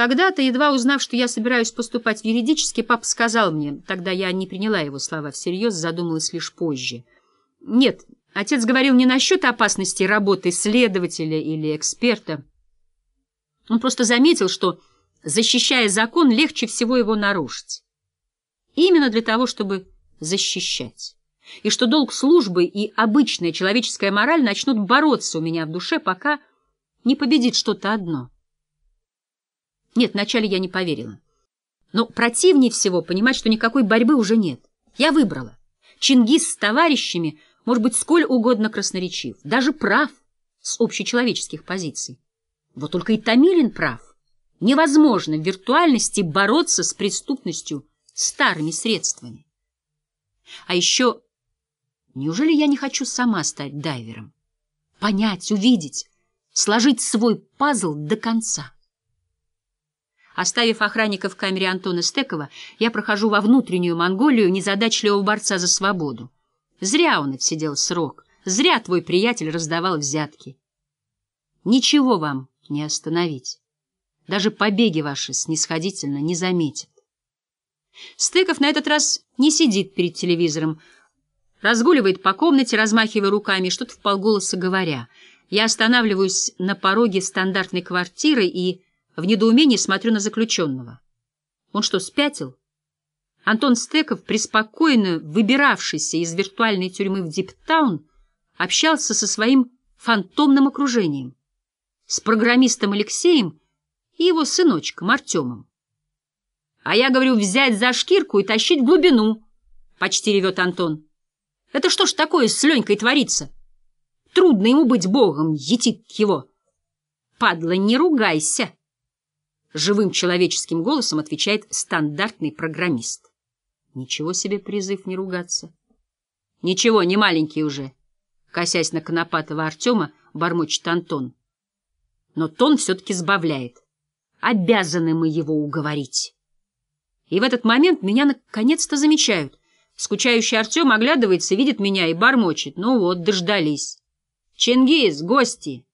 Когда-то, едва узнав, что я собираюсь поступать в юридический, папа сказал мне, тогда я не приняла его слова всерьез, задумалась лишь позже. Нет, отец говорил не насчет опасности работы следователя или эксперта. Он просто заметил, что, защищая закон, легче всего его нарушить. Именно для того, чтобы защищать. И что долг службы и обычная человеческая мораль начнут бороться у меня в душе, пока не победит что-то одно — нет, вначале я не поверила. Но противнее всего понимать, что никакой борьбы уже нет. Я выбрала. Чингис с товарищами может быть сколь угодно красноречив, даже прав с общечеловеческих позиций. Вот только и Томилин прав. Невозможно в виртуальности бороться с преступностью старыми средствами. А еще, неужели я не хочу сама стать дайвером? Понять, увидеть, сложить свой пазл до конца. Оставив охранника в камере Антона Стекова, я прохожу во внутреннюю Монголию незадачливого борца за свободу. Зря он отсидел срок, зря твой приятель раздавал взятки. Ничего вам не остановить. Даже побеги ваши снисходительно не заметят. Стеков на этот раз не сидит перед телевизором, разгуливает по комнате, размахивая руками, что-то вполголоса говоря. Я останавливаюсь на пороге стандартной квартиры и в недоумении смотрю на заключенного. Он что, спятил? Антон Стеков, преспокойно выбиравшийся из виртуальной тюрьмы в Диптаун, общался со своим фантомным окружением, с программистом Алексеем и его сыночком Артемом. «А я говорю, взять за шкирку и тащить в глубину», — почти ревет Антон. «Это что ж такое с Ленькой творится? Трудно ему быть богом, етит его. Падла, не ругайся». Живым человеческим голосом отвечает стандартный программист. Ничего себе призыв не ругаться. Ничего, не маленький уже. Косясь на Конопатова Артема, бормочет Антон. Но тон все-таки сбавляет. Обязаны мы его уговорить. И в этот момент меня наконец-то замечают. Скучающий Артем оглядывается, видит меня и бормочет. Ну вот, дождались. Чингис, гости!